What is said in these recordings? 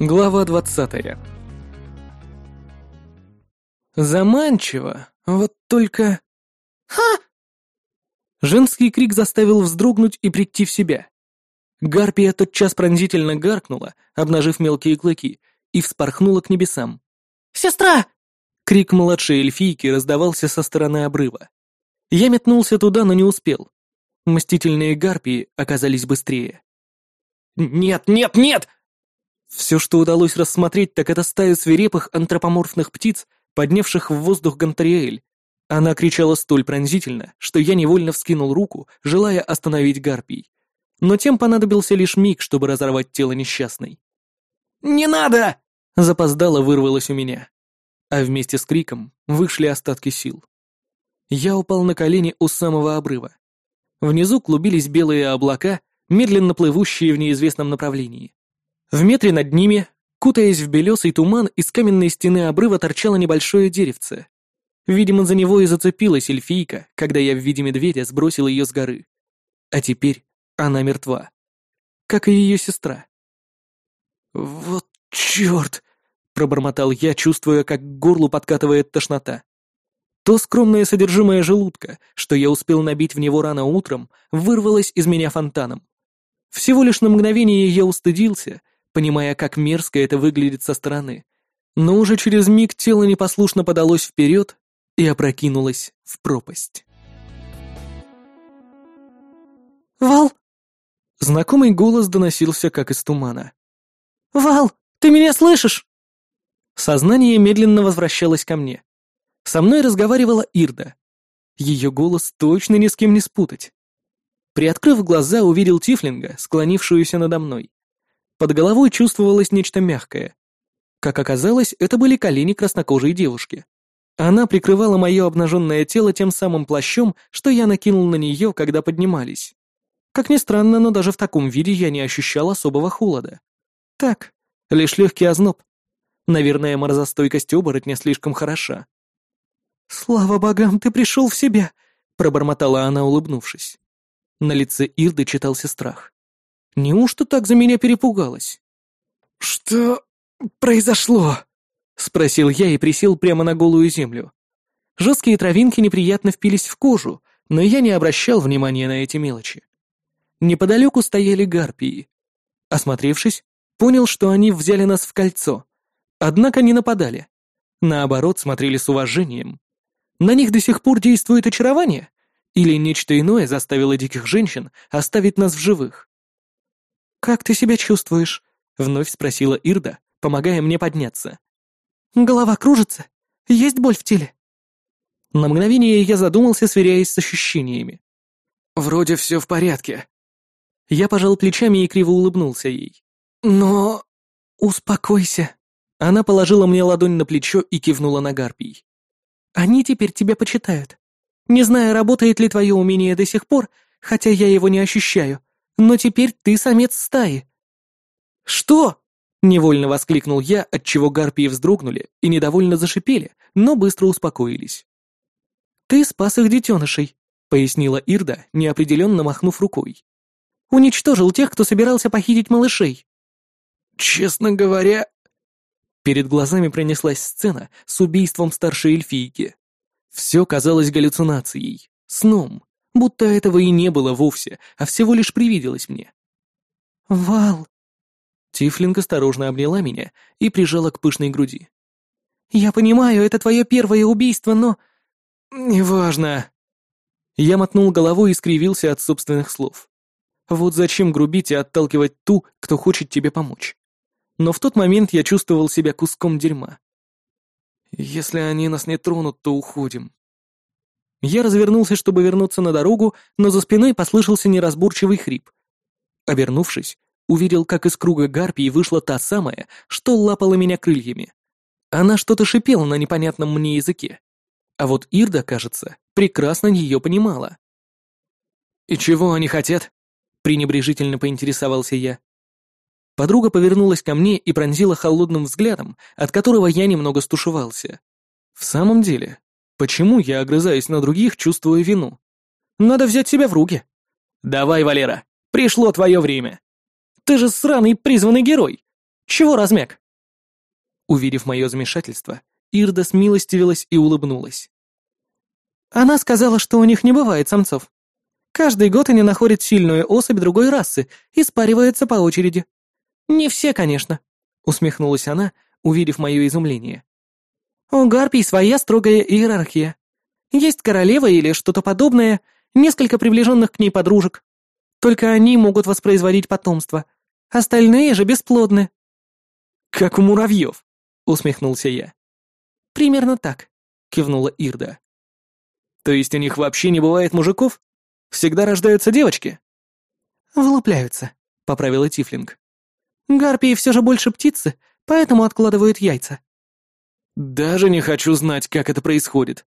Глава двадцатая. Заманчиво, вот только... Ха! Женский крик заставил вздрогнуть и прийти в себя. Гарпия тотчас пронзительно гаркнула, обнажив мелкие клыки, и вспорхнула к небесам. «Сестра!» Крик младшей эльфийки раздавался со стороны обрыва. Я метнулся туда, но не успел. Мстительные гарпии оказались быстрее. «Нет, нет, нет!» Все, что удалось рассмотреть, так это стаю свирепых антропоморфных птиц, поднявших в воздух Гантариэль. Она кричала столь пронзительно, что я невольно вскинул руку, желая остановить гарпий. Но тем понадобился лишь миг, чтобы разорвать тело несчастной. «Не надо!» — запоздало вырвалось у меня. А вместе с криком вышли остатки сил. Я упал на колени у самого обрыва. Внизу клубились белые облака, медленно плывущие в неизвестном направлении. В метре над ними, кутаясь в белесый туман, из каменной стены обрыва торчало небольшое деревце. Видимо, за него и зацепилась эльфийка, когда я в виде медведя сбросил ее с горы. А теперь она мертва. Как и ее сестра. «Вот черт!» — пробормотал я, чувствуя, как к горлу подкатывает тошнота. То скромное содержимое желудка, что я успел набить в него рано утром, вырвалось из меня фонтаном. Всего лишь на мгновение я устыдился, понимая, как мерзко это выглядит со стороны. Но уже через миг тело непослушно подалось вперед и опрокинулось в пропасть. «Вал!» Знакомый голос доносился, как из тумана. «Вал, ты меня слышишь?» Сознание медленно возвращалось ко мне. Со мной разговаривала Ирда. Ее голос точно ни с кем не спутать. Приоткрыв глаза, увидел Тифлинга, склонившуюся надо мной. Под головой чувствовалось нечто мягкое. Как оказалось, это были колени краснокожей девушки. Она прикрывала мое обнаженное тело тем самым плащом, что я накинул на нее, когда поднимались. Как ни странно, но даже в таком виде я не ощущал особого холода. Так, лишь легкий озноб. Наверное, морозостойкость оборотня слишком хороша. «Слава богам, ты пришел в себя!» — пробормотала она, улыбнувшись. На лице Ирды читался страх. Неужто так за меня перепугалась? «Что произошло?» — спросил я и присел прямо на голую землю. Жесткие травинки неприятно впились в кожу, но я не обращал внимания на эти мелочи. Неподалеку стояли гарпии. Осмотревшись, понял, что они взяли нас в кольцо. Однако не нападали. Наоборот, смотрели с уважением. На них до сих пор действует очарование? Или нечто иное заставило диких женщин оставить нас в живых? «Как ты себя чувствуешь?» — вновь спросила Ирда, помогая мне подняться. «Голова кружится? Есть боль в теле?» На мгновение я задумался, сверяясь с ощущениями. «Вроде все в порядке». Я пожал плечами и криво улыбнулся ей. «Но... успокойся». Она положила мне ладонь на плечо и кивнула на гарпий. Они теперь тебя почитают. Не знаю, работает ли твое умение до сих пор, хотя я его не ощущаю, но теперь ты самец стаи». «Что?» — невольно воскликнул я, отчего гарпии вздрогнули и недовольно зашипели, но быстро успокоились. «Ты спас их детенышей», — пояснила Ирда, неопределенно махнув рукой. «Уничтожил тех, кто собирался похитить малышей». «Честно говоря, Перед глазами пронеслась сцена с убийством старшей эльфийки. Все казалось галлюцинацией, сном, будто этого и не было вовсе, а всего лишь привиделось мне. «Вал!» Тифлинг осторожно обняла меня и прижала к пышной груди. «Я понимаю, это твое первое убийство, но...» «Неважно». Я мотнул головой и скривился от собственных слов. Вот зачем грубить и отталкивать ту, кто хочет тебе помочь? но в тот момент я чувствовал себя куском дерьма. Если они нас не тронут, то уходим. Я развернулся, чтобы вернуться на дорогу, но за спиной послышался неразборчивый хрип. Обернувшись, увидел, как из круга гарпии вышла та самая, что лапала меня крыльями. Она что-то шипела на непонятном мне языке. А вот Ирда, кажется, прекрасно ее понимала. «И чего они хотят?» — пренебрежительно поинтересовался я. Подруга повернулась ко мне и пронзила холодным взглядом, от которого я немного стушевался. В самом деле, почему я огрызаюсь на других, чувствуя вину? Надо взять себя в руки. Давай, Валера, пришло твое время. Ты же сраный призванный герой. Чего размяк?» Увидев мое замешательство, Ирда смилостивилась и улыбнулась. Она сказала, что у них не бывает самцов. Каждый год они находят сильную особь другой расы и спариваются по очереди. Не все, конечно, усмехнулась она, увидев мое изумление. У гарпий своя строгая иерархия. Есть королева или что-то подобное, несколько приближенных к ней подружек. Только они могут воспроизводить потомство. Остальные же бесплодны. Как у муравьев, усмехнулся я. Примерно так, кивнула Ирда. То есть у них вообще не бывает мужиков? Всегда рождаются девочки? Вылупляются, поправила Тифлинг. Гарпии все же больше птицы, поэтому откладывают яйца. Даже не хочу знать, как это происходит.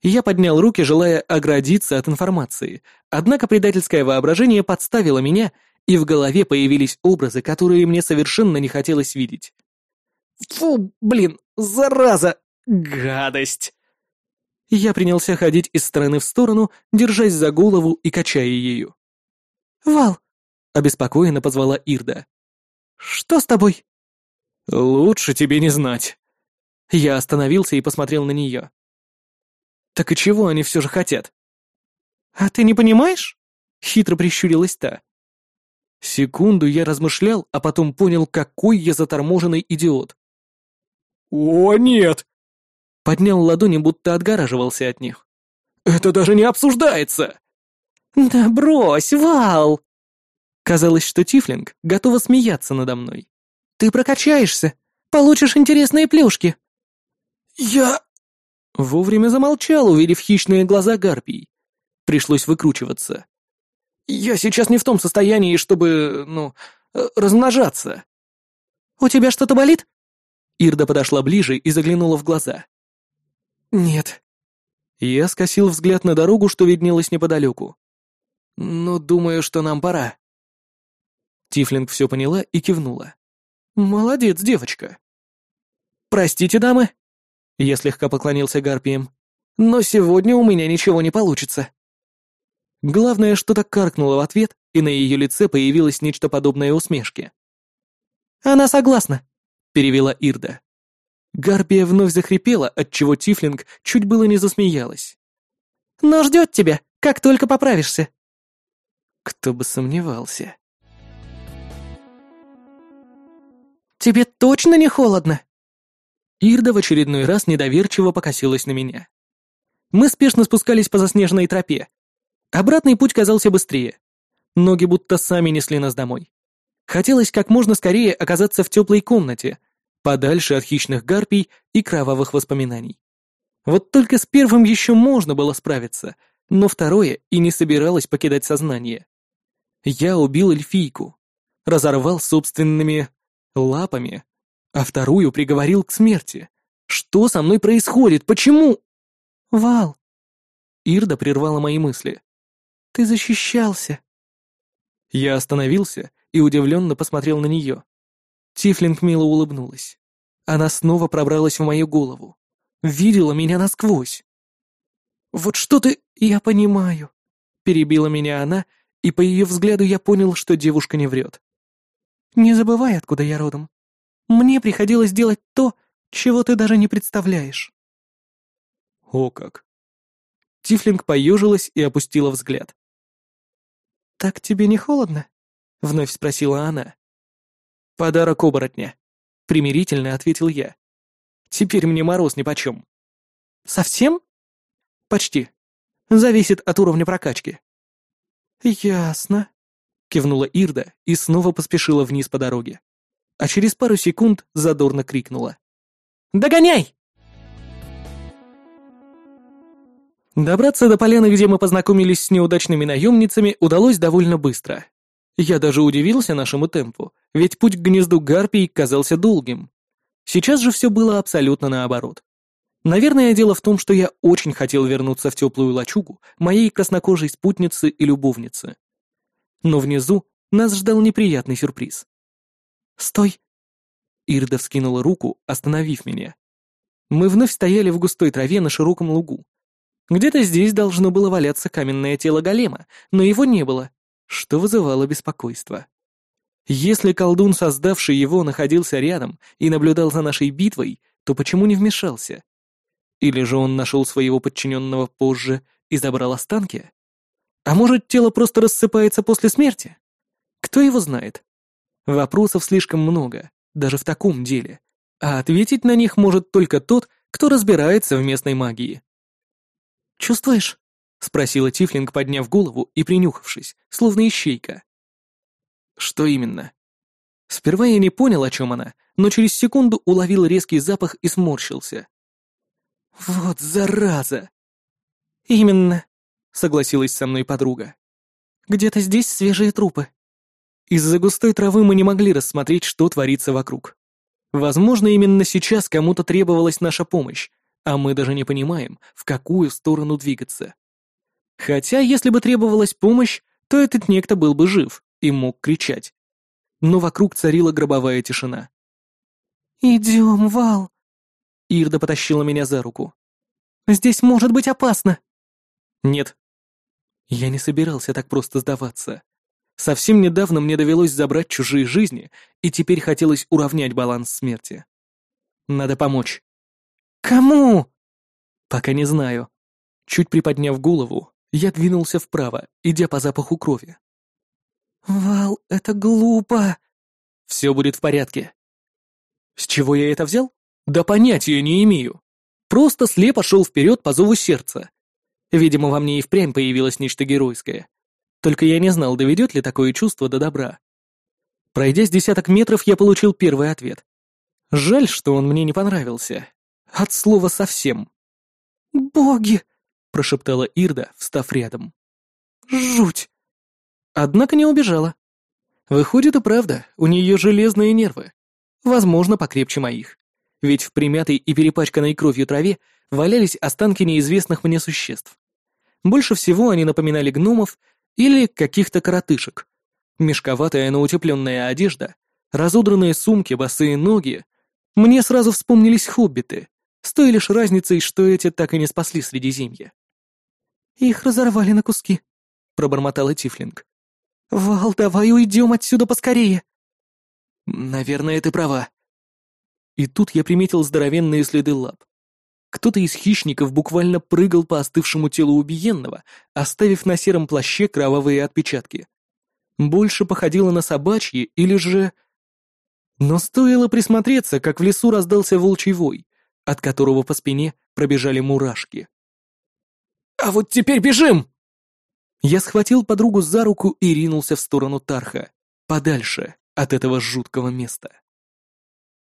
Я поднял руки, желая оградиться от информации, однако предательское воображение подставило меня, и в голове появились образы, которые мне совершенно не хотелось видеть. Фу, блин, зараза, гадость. Я принялся ходить из стороны в сторону, держась за голову и качая ею. «Вал!» — обеспокоенно позвала Ирда. «Что с тобой?» «Лучше тебе не знать». Я остановился и посмотрел на нее. «Так и чего они все же хотят?» «А ты не понимаешь?» — хитро прищурилась та. Секунду я размышлял, а потом понял, какой я заторможенный идиот. «О, нет!» Поднял ладони, будто отгораживался от них. «Это даже не обсуждается!» «Да брось, Вал!» Казалось, что Тифлинг готова смеяться надо мной. «Ты прокачаешься, получишь интересные плюшки». «Я...» Вовремя замолчал, увидев хищные глаза гарпий. Пришлось выкручиваться. «Я сейчас не в том состоянии, чтобы, ну, э, размножаться». «У тебя что-то болит?» Ирда подошла ближе и заглянула в глаза. «Нет». Я скосил взгляд на дорогу, что виднелась неподалеку. «Ну, думаю, что нам пора». Тифлинг все поняла и кивнула. «Молодец, девочка». «Простите, дамы?» Я слегка поклонился гарпиям. «Но сегодня у меня ничего не получится». Главное, что-то каркнуло в ответ, и на ее лице появилось нечто подобное усмешке. «Она согласна», — перевела Ирда. Гарпия вновь захрипела, отчего Тифлинг чуть было не засмеялась. «Но ждет тебя, как только поправишься». Кто бы сомневался. «Тебе точно не холодно?» Ирда в очередной раз недоверчиво покосилась на меня. Мы спешно спускались по заснеженной тропе. Обратный путь казался быстрее. Ноги будто сами несли нас домой. Хотелось как можно скорее оказаться в теплой комнате, подальше от хищных гарпий и кровавых воспоминаний. Вот только с первым еще можно было справиться, но второе и не собиралось покидать сознание. Я убил эльфийку, разорвал собственными лапами, а вторую приговорил к смерти. Что со мной происходит? Почему? Вал. Ирда прервала мои мысли. Ты защищался. Я остановился и удивленно посмотрел на нее. Тифлинг мило улыбнулась. Она снова пробралась в мою голову. Видела меня насквозь. «Вот что ты...» «Я понимаю», — перебила меня она, и по ее взгляду я понял, что девушка не врет. «Не забывай, откуда я родом. Мне приходилось делать то, чего ты даже не представляешь». «О как!» Тифлинг поежилась и опустила взгляд. «Так тебе не холодно?» — вновь спросила она. «Подарок оборотня», — примирительно ответил я. «Теперь мне мороз нипочем». «Совсем?» «Почти. Зависит от уровня прокачки». «Ясно», — кивнула Ирда и снова поспешила вниз по дороге. А через пару секунд задорно крикнула. «Догоняй!» Добраться до поляны, где мы познакомились с неудачными наемницами, удалось довольно быстро. Я даже удивился нашему темпу, ведь путь к гнезду гарпий казался долгим. Сейчас же все было абсолютно наоборот. Наверное, дело в том, что я очень хотел вернуться в теплую лачугу моей краснокожей спутницы и любовницы. Но внизу нас ждал неприятный сюрприз. «Стой!» Ирда вскинула руку, остановив меня. Мы вновь стояли в густой траве на широком лугу. Где-то здесь должно было валяться каменное тело голема, но его не было, что вызывало беспокойство. Если колдун, создавший его, находился рядом и наблюдал за нашей битвой, то почему не вмешался? Или же он нашел своего подчиненного позже и забрал останки? А может, тело просто рассыпается после смерти? Кто его знает? Вопросов слишком много, даже в таком деле, а ответить на них может только тот, кто разбирается в местной магии. «Чувствуешь?» — спросила Тифлинг, подняв голову и принюхавшись, словно ищейка. Что именно? Сперва я не понял, о чем она, но через секунду уловил резкий запах и сморщился. «Вот зараза!» «Именно», — согласилась со мной подруга. «Где-то здесь свежие трупы». Из-за густой травы мы не могли рассмотреть, что творится вокруг. Возможно, именно сейчас кому-то требовалась наша помощь, а мы даже не понимаем, в какую сторону двигаться. Хотя, если бы требовалась помощь, то этот некто был бы жив и мог кричать. Но вокруг царила гробовая тишина. «Идем, Вал!» Ирда потащила меня за руку. «Здесь может быть опасно!» «Нет». Я не собирался так просто сдаваться. Совсем недавно мне довелось забрать чужие жизни, и теперь хотелось уравнять баланс смерти. Надо помочь. «Кому?» «Пока не знаю». Чуть приподняв голову, я двинулся вправо, идя по запаху крови. «Вал, это глупо!» «Все будет в порядке». С чего я это взял? Да понятия не имею. Просто слепо шел вперед по зову сердца. Видимо, во мне и впрямь появилось нечто геройское. Только я не знал, доведет ли такое чувство до добра. Пройдя с десяток метров, я получил первый ответ. Жаль, что он мне не понравился. От слова совсем. «Боги!» — прошептала Ирда, встав рядом. «Жуть!» Однако не убежала. Выходит и правда, у нее железные нервы. Возможно, покрепче моих. Ведь в примятой и перепачканной кровью траве валялись останки неизвестных мне существ. Больше всего они напоминали гномов или каких-то коротышек. Мешковатая, но утепленная одежда, разодранные сумки, босые ноги. Мне сразу вспомнились хоббиты, с той лишь разницей, что эти так и не спасли Средиземье. «Их разорвали на куски», — пробормотала Тифлинг. «Вал, давай уйдем отсюда поскорее!» «Наверное, ты права». И тут я приметил здоровенные следы лап. Кто-то из хищников буквально прыгал по остывшему телу убиенного, оставив на сером плаще кровавые отпечатки. Больше походило на собачьи или же... Но стоило присмотреться, как в лесу раздался волчий вой, от которого по спине пробежали мурашки. «А вот теперь бежим!» Я схватил подругу за руку и ринулся в сторону Тарха, подальше от этого жуткого места.